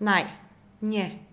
ない。Nie.